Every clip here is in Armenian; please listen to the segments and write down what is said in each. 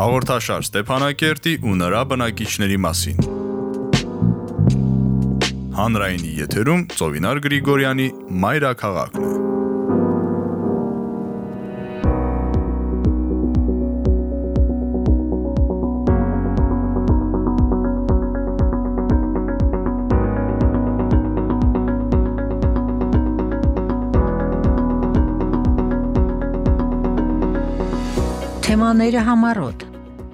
Հաղորդաշար Ստեփանակերտի ու նրա բնակիչների մասին։ Հանրայինի եթերում Ծովինար Գրիգորյանի Մայրաքաղաքն է։ Թեմաները համառոտ։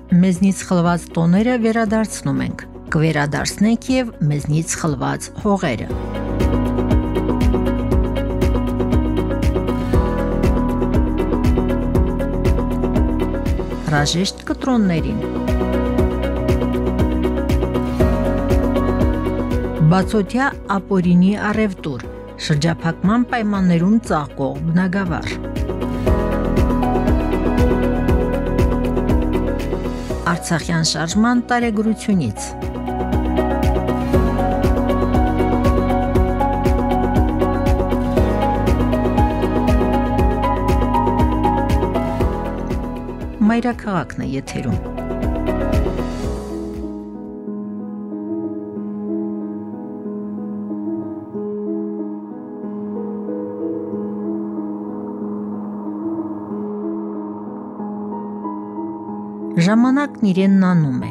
Մեզնից խլված տոները վերադարձնում ենք։ Կվերադարձնենք եւ մեզնից խլված հողերը։ Ռաժեշտ կտրոններին։ Բացօթյա ապորինի արևտուր։ Շրջափակման պայմաններում ծաղկող բնագավառ։ Արցախյան շարժման տարեգրությունից։ Մայրաքաղաքն է եթերում։ Ժամանակն իրենն անում է։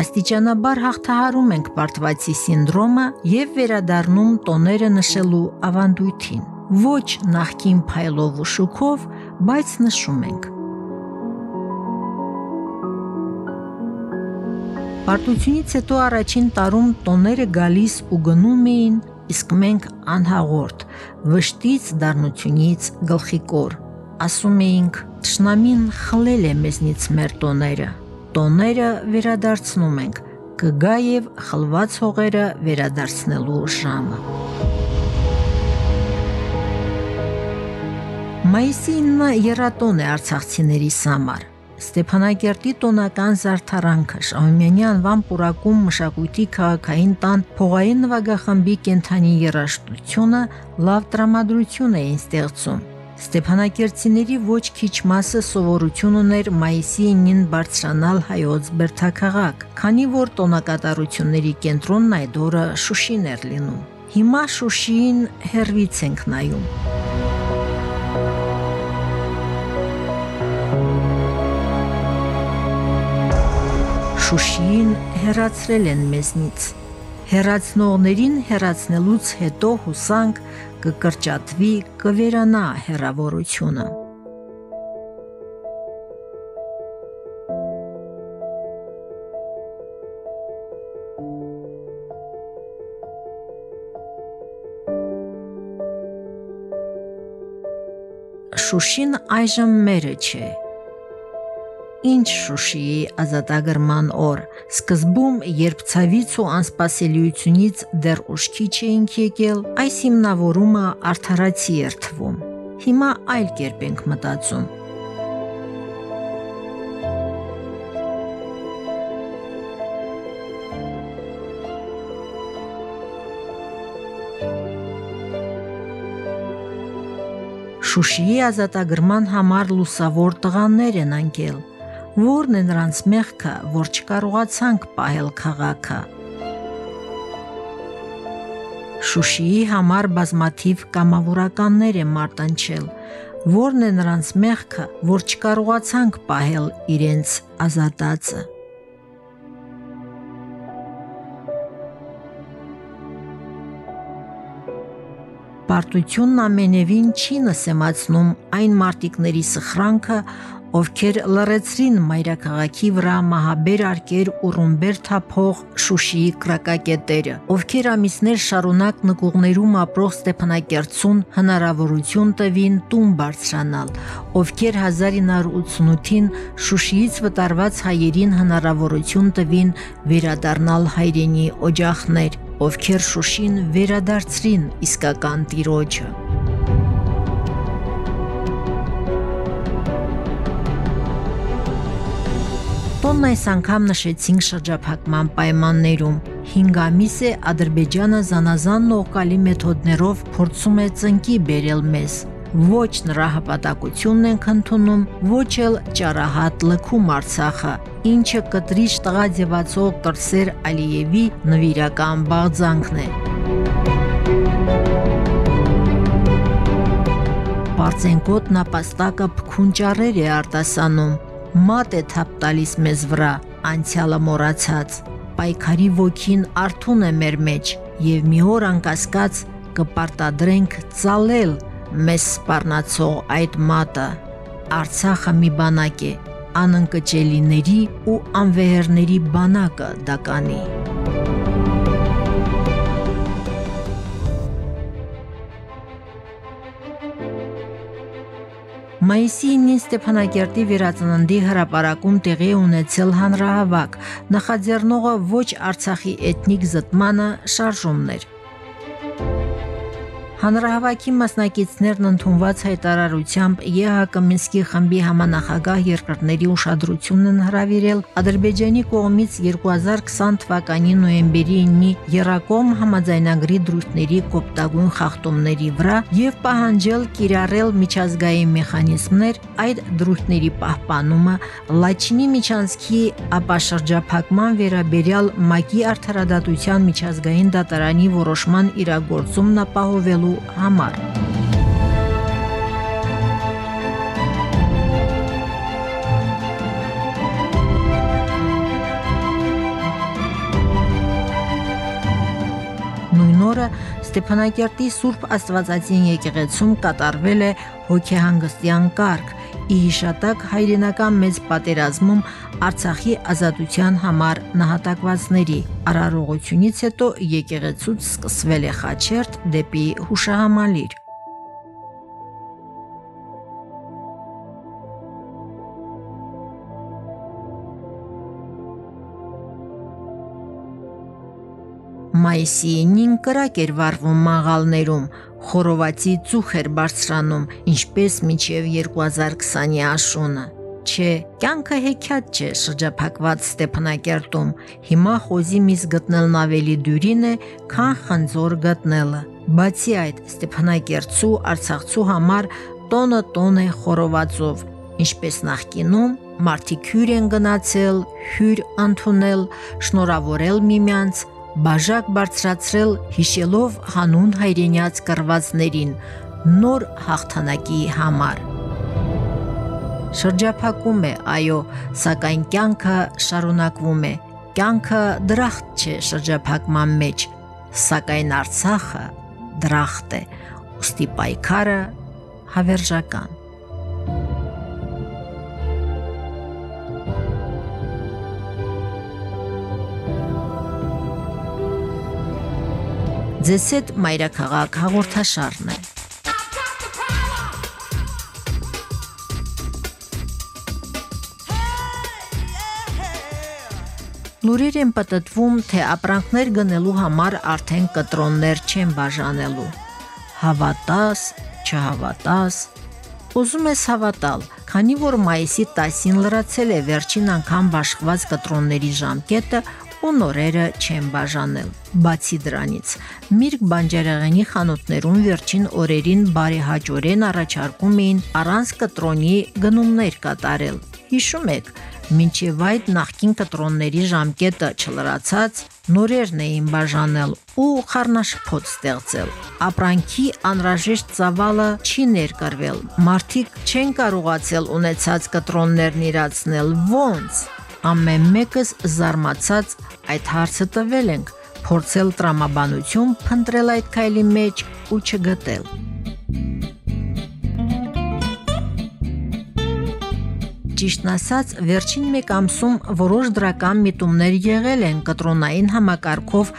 Աստիճանաբար հաղթահարում ենք Պարտվացի սինդրոմը եւ վերադառնում տոները նշելու ավանդույթին։ Ոչ նախքին փայլով ու շուքով, բայց նշում ենք։ Պարտությունից հետո առաջին տարում տոները գալիս ու գնում էին, իսկ մենք անհաղորդ, վշտից, դառնությունից գլխիկոր։ Ասում էինք, Տշնամին խլել է մեզնից մեր տոները։ Տոները վերադարձնում ենք, կգա եւ խլված հողերը վերադարձնելու ժամը։ Մայիսի 9-ը երատոն է արցախցիների համար։ Ստեփանակերտի տոնական զարթարանքը Շահումյանի անվան պուրակում մշակույթի քաղաքային տան փողային նվագախմբի կենթանի երաժշտությունը լավ տրամադրություն էին ստեղծում Ստեփանակերտցիների ոչ քիչ մասը սովորություն ուներ մայիսի 9-ին բարձրանալ հայոց Բերթաքաղաք, քանի որ տոնակատարությունների կենտրոնն այդ օրը Շուշին էր լինում։ Հիմա Շուշիին հերվից ենք նայում։ Շուշիին հերացրել են մեզնից։ Հերացնողներին հերացնելուց հետո հուսանք կկրճատվի, կվերանա հերավորությունը։ Շուշին այժմ մերը չէ, Ինչ Շուշիի ազատագրման օր, սկզբում, երբ ցավից ու անսպասելիությունից դեռ ուշքի չէինք եկել, այս հիմնավորումը արդարացի էր թվում։ Հիմա այլ կերպ ենք մտածում։ Շուշիի ազատագրման համար լուսավոր տղաներ են անկել Որն է նրանց մեղքը, որ չկարողացանք պահել քաղաքը։ Շուշիի համար բազմաթիվ կամավորականներ է մարտնչել, որն է նրանց մեղքը, որ չկարողացանք պահել իրենց ազատածը։ Պարտությունն ամենևին չի նսեմացնում այն մարտիկների սխրանքը, ովքեր լրացրին մայրաքաղաքի վրա մահաբեր արկեր ու ռումբեր թափող Շուշիի կրակակետերը, ովքեր ամիսներ շարունակ նկուղներում ապրող Ստեփանակերտցուն հնարավորություն տվին տուն բարձրանալ, ովքեր 1988-ին Շուշիից վտարված հայերին հնարավորություն տվին վերադառնալ հայրենի օջախներ, ովքեր Շուշին վերադարձրին իսկական տիրոջը։ Տոնն այս անգամ նշեցինք շրջափակման պայմաններում։ 5 ամիս է Ադրբեջանը զանազան նողկալի մեթոդներով փորձում է ծնկի բերել մեզ։ Ոչ նրա հպատակությունն ենք ընդունում, ոչ էլ ճարահատ լքում Արցախը, ինչը կտրիչ տղա ձևացող Տրսեր Ալիևի նվիրական բաղձանքն է։ Պարծենկոտ նապաստակը փքունճարեր է արտասանում, մատ է թափ տալիս մեզ վրա, անցյալը մոռացած։ Պայքարի ոգին արթուն է մեր մեջ եւ մի օր անկասկած կպարտադրենք ծալել մեզ սպառնացող այդ մատը։ Արցախը մի բանակ է, անընկճելիների ու անվեհերների բանակը դա Մայիսի 9-ին Ստեփանակերտի վերածննդի հրապարակում տեղի ունեցել հանրահավաք։ Նախաձեռնողը ոչ Արցախի էթնիկ զտմանը շարժումներ։ Հանրահավաքի մասնակիցներն ընդունված հայտարարությամբ ԵՀԿ Մինսկի խմբի համանախագահ երկրների ուշադրությունն են հրավիրել Ադրբեջանի կողմից 2020 թվականի նոյեմբերի 9-ի Երակոմ համաձայնագրի դրույթների կոպտագույն խախտումների վրա եւ պահանջել կիրառել միջազգային մեխանիզմներ այդ դրույթների պահպանումը Լաչինի միջանցքի ապաշրջափակման վերաբերյալ ՄԱԿ-ի արդարադատության միջազգային դատարանի որոշման իրագործումն ապահովելու համար։ Նույն օրը Ստեփանակերտի Սուրբ Աստվածածին եկեղեցում կատարվել է հոգեհանգստյան կարգ՝ ի հիշատակ հայրենական մեծ պատերազմում Արցախի ազատության համար նահատակվածների արարողությունից հետո եկեղեցուց սկսվել է խաչերտ դեպի հուշահամալիր։ Մայիսի 9-ին կրակ էր վառվում մաղալներում, խորովածի ծուխ էր բարձրանում, ինչպես մինչև 2020-ի աշունը։ Չէ, կյանքը հեքիաթ չէ շրջափակված Ստեփանակերտում։ Հիմա խոզի միս գտնելն ավելի դյուրին է, քան խնձոր գտնելը։ Բացի այդ, Ստեփանակերտցու Արցախցու համար տոնը տոն է խորովածով, ինչպես նախկինում մարդիկ հյուր են գնացել, հյուր ընդունել, շնորհավորել միմյանց, բաժակ բարձրացրել հիշելով հանուն հայրենյաց կրվածներին նոր հաղթանակի համար շրջափակում է այո սակայն կյանքը շարունակվում է կյանքը դրախտ չէ շրջափակման մեջ սակայն արցախը դրախտ է ուստի պայքարը հավերժական Ձեզ հետ մայրաքաղաք հաղորդաշարն է։ Լուրեր են պատտվում, թե ապրանքներ գնելու համար արդեն կտրոններ չեն բաժանելու։ Հավատաս, չհավատաս, ուզում ես հավատալ, քանի որ մայիսի 10-ին լրացել է վերջին անգամ բաշխված կտրոնների ժամկետը ու նորերը չեն բաժանել։ Բացի դրանից, Միրգ բանջարեղենի խանութներում վերջին օրերին բարեհաճորեն առաջարկում էին առանց կտրոնի գնումներ կատարել։ Հիշում եք, մինչև այդ նախքին կտրոնների ժամկետը չլրացած նորերն էին բաժանել ու խառնաշփոթ ստեղծել։ Ապրանքի անհրաժեշտ ծավալը չի ներկրվել։ Մարդիկ չեն կարողացել ունեցած կտրոններն իրացնել։ Ոնց ամեն մեկս զարմացած այդ հարցը տվել ենք, փորձել տրամաբանություն փնտրել այդ քայլի մեջ ու չգտել։ Ճիշտն ասած, վերջին մեկ ամսում որոշ դրական միտումներ եղել են կտրոնային համակարգով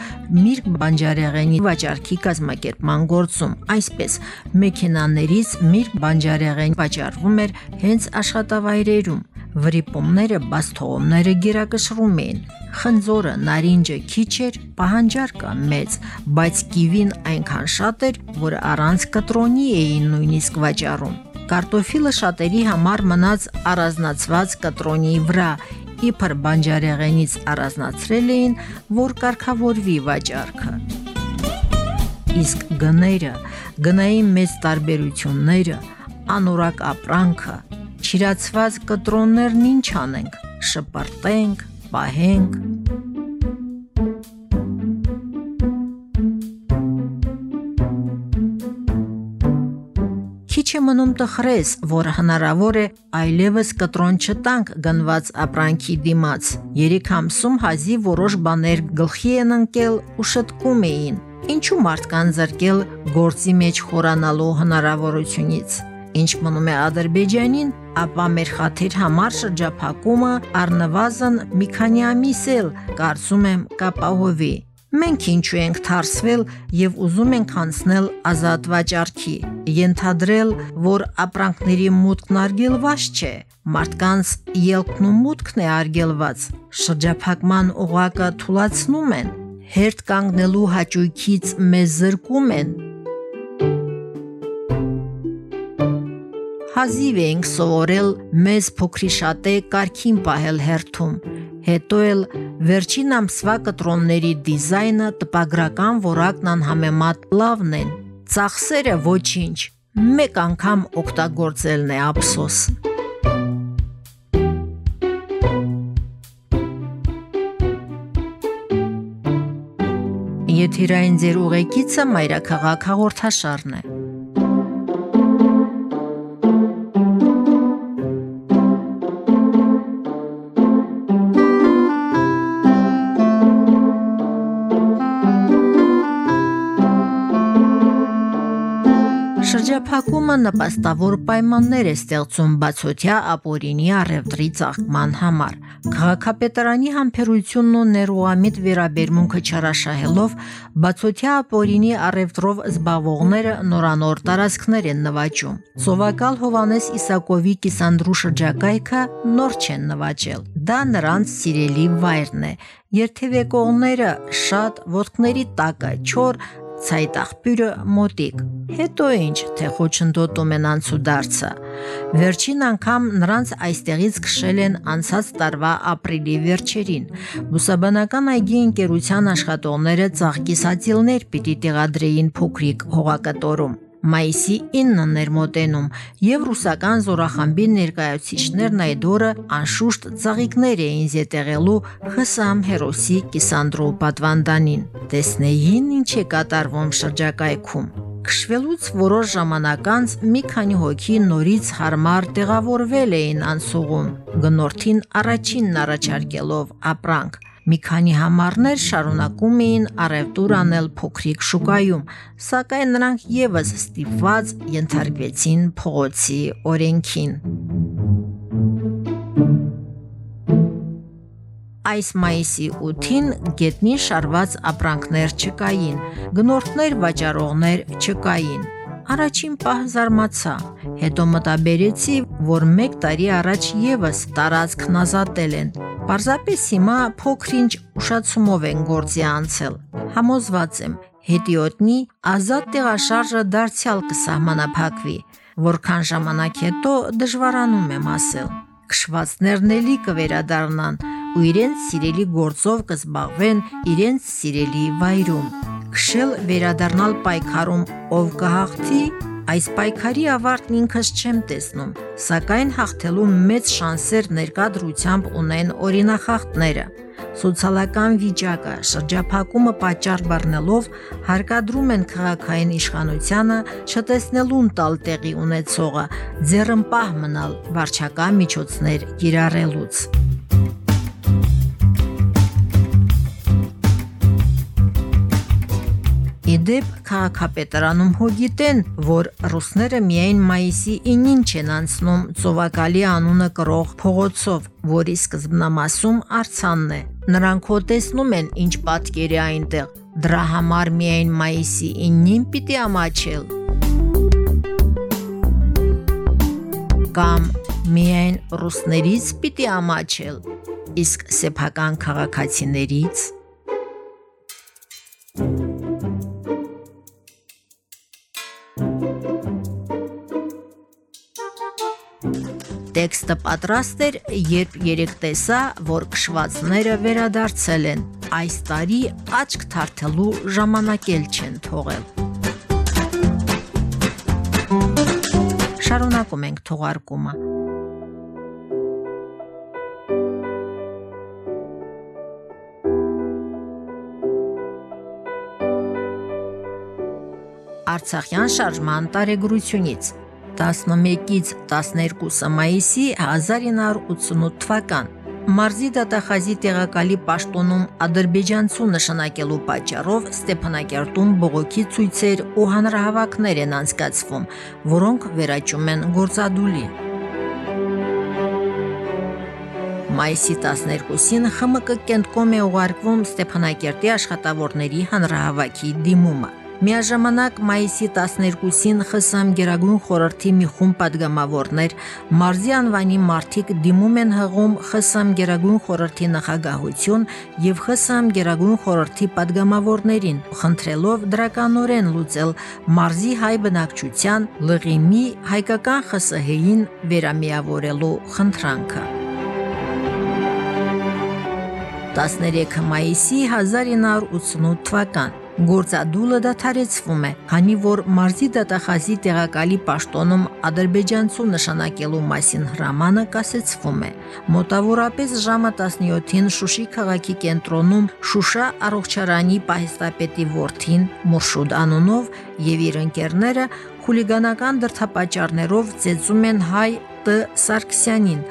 Միրգ բանջարեղենի վաճառքի կազմակերպման գործում։ Այսպես, մեքենաներից Միրգ բանջարեղեն վաճառվում էր հենց աշխատավայրերում վրիպումները, բաստողումները գերակշռում էին։ Խնձորը, նարինջը քիչ էր, պահանջարկը մեծ, բայց կիվին այնքան շատ էր, որ առանց կտրոնի էին նույնիսկ վաճառում։ Կարտոֆիլը շատերի համար մնաց առանձնացված կտրոնի վրա, իբր բանջարեղենից առանձնացրել էին, որ կարգավորվի վաճառքը։ իսկ գները, գնայի մեծ տարբերությունները, անորակ ապրանքը, չիրացված կտրոններն ինչ անենք, շպրտենք, պահենք, Քիչ է մնում տխրես, որ հնարավոր է այլևս կտրոն չտանք գնված ապրանքի դիմաց։ Երեք ամսում հազի որոշ բաներ գլխի են ընկել ու շտկում էին։ Ինչու մարդկան զրկել գործի մեջ խորանալու հնարավորությունից։ Ինչ մնում է Ադրբեջանին, ապա մեր խաթեր համար շրջափակումը առնվազն մի քանի ամիս էլ կարծում եմ կապահովի։ Մենք ինչու ենք թարսվել եւ ուզում ենք անցնել ազատ վաճառքի, ենթադրել, որ ապրանքների մուտքն արգելված չէ, մարդկանց ելքն ու մուտքն է արգելված։ Շրջափակման օղակը թույլացնում են, հերթ կանգնելու հաճույքից մեզ զրկում են։ Հազիվ ենք սովորել մեզ փոքրի շատե կարքին պահել հերթում հետո էլ վերջին ամսվա կտրոնների դիզայնը տպագրական որակն անհամեմատ լավն են։ Ծախսերը ոչինչ, մեկ անգամ օգտագործելն է ափսոս։ Եթերային ձեր ուղեկիցը Մայրաքաղաք հաղորդաշարն է։ Շրջափակումը նպաստավոր պայմաններ է ստեղծում բացօթյա ապօրինի առևտրի ծաղկման համար։ Քաղաքապետարանի համբերությունն ու ներուամիտ վերաբերմունքը չարաշահելով բացօթյա ապօրինի առևտրով զբաղվողները նորանոր տարածքներ են նվաճում։ Սովակալ Հովանես Իսակովի կիսանդրու շրջակայքը նոր չեն նվաճել։ Դա նրանց սիրելի վայրն է։ Երթևեկողները շատ ոտքների տակը չոր ցայտ աղբյուրը մոտիկ։ Հետո ինչ, թե խոչընդոտում են անցուդարձը։ Վերջին անգամ նրանց այստեղից քշել են անցած տարվա ապրիլի վերջերին։ Բուսաբանական այգի ընկերության աշխատողները ծաղկիսացիլներ պիտի տեղադրեին փոքրիկ հողակտորում մայիսի 9-ն էր մոտենում եւ ռուսական զորախմբի ներկայացուցիչներն այդ օրը անշուշտ ծաղիկներ էին զետեղելու ԽՍՀՄ հերոսի Կիսանդրո պատվանդանին։ Տեսնեին ինչ է կատարվում շրջակայքում։ Քշվելուց որոշ ժամանակ անց մի քանի հոգի նորից հարմար տեղավորվել էին անցուղում, գնորդին առաջինն առաջարկելով ապրանք։ Մի քանի համարներ շարունակում էին արևտուր անել փոքրիկ շուկայում, սակայն նրանք եւս ստիպված ենթարկվեցին փողոցի օրենքին։ Այս մայիսի 8-ին գետնին շարված ապրանքներ չկային, գնորդներ վաճառողներ չկային։ Առաջին պահ զարմացա, հետո մտաբերեցի, որ 1 տարի առաջ եւս տարածքն ազատել են, Պարզապես հիմա փոքրինչ ուշացումով են գործի անցել։ Համոզված եմ, հետիոտնի ազատ տեղաշարժը դարձյալ կսահմանափակվի, որքան ժամանակ հետո դժվարանում եմ ասել։ Քշվածներն էլի կվերադառնան ու իրենց սիրելի գործով կզբաղվեն իրենց սիրելի վայրում։ Քշել վերադառնալ պայքարում ով կհաղթի, Այս պայքարի ավարտն ինքս չեմ տեսնում, սակայն հաղթելու մեծ շանսեր ներկադրությամբ ունեն օրինախախտները։ Սոցիալական վիճակը, շրջափակումը պատճառ բռնելով հարկադրում են քաղաքային իշխանությանը չտեսնելուն տալ տեղի ունեցողը, ձեռնպահ մնալ վարչական միջոցներ կիրառելուց։ Իդեպ քաղաքապետարանում հոգիտեն, որ ռուսները միայն մայիսի 9-ին չեն անցնում ծովակալի անունը կրող փողոցով, որի սկզբնամասում արցանն է։ Նրանք հոտեսնում են ինչ պատկեր է այնտեղ։ Դրա համար միայն մայիսի 9-ին պիտի ամաչել։ Կամ միայն ռուսներից պիտի ամաչել, իսկ սեփական քաղաքացիներից Տեքստը պատրաստ էր, երբ երեք տեսա, որ քշվածները վերադարձել են։ այս տարի աչք թարթելու ժամանակ էլ չեն թողել։ Շարունակում ենք թողարկումը։ Արցախյան շարժման տարեգրությունից 11-ից 12 մայիսի 1988 թվական Մարզի դատախազի տեղակալի պաշտոնում ադրբեջանցու նշանակելու պատճառով Ստեփանակերտում բողոքի ցույցեր ու հանրահավաքներ են անցկացվում, որոնք վերաճում են գործադուլի։ Մայիսի 12-ին ԽՄԿ կենտկոմ է ուղարկվում Ստեփանակերտի աշխատավորների հանրահավաքի դիմումը։ Միաժամանակ մայիսի 12-ին ԽՍՀՄ Գերագույն խորհրդի մի խումբ падգամավորներ մարզի անվանի մարտիկ դիմում են հղում ԽՍՀՄ Գերագույն խորհրդի նախագահություն եւ ԽՍՀՄ Գերագույն խորհրդի падգամավորներին, խնդրելով դրականորեն լուծել մարզի հայ բնակչության լղիմի հայկական ԽՍՀ-ին վերամիավորելու խնդրանքը։ 13 մայիսի 1988 թվական Գործադուլը դադարեցվում է, քանի որ մարզի դատախազի տեղակալի պաշտոնում ադրբեջանցու նշանակելու մասին հրամանը կասեցվում է։ Մոտավորապես ժամը 17-ին Շուշի քաղաքի կենտրոնում Շուշա առողջարանի պահեստապետի որդին Մուրշուդ անունով եւ իր ընկերները խուլիգանական դրդապատճառներով ծեծում են հայ Տ Սարգսյանին,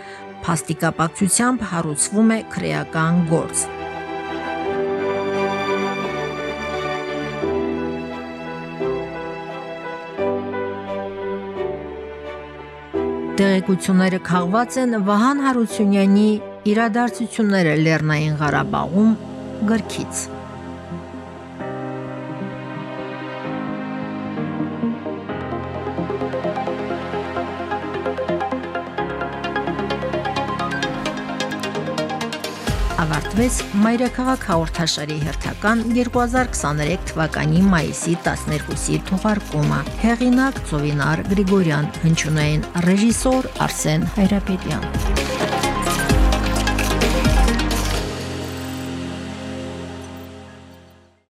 փաստիկապակցությամբ հարուցվում է քրեական գործ։ Տեղեկությունները քաղված են Վահան Հարությունյանի իրադարձությունները Լեռնային Ղարաբաղում գրքից։ ավարտվեց Մայրաքաղաք հաղորդաշարի հերթական 2023 թվականի մայիսի 12-ի թողարկումը։ Հեղինակ Ծովինար Գրիգորյան, հնչյունային ռեժիսոր Արսեն Հայրապետյան։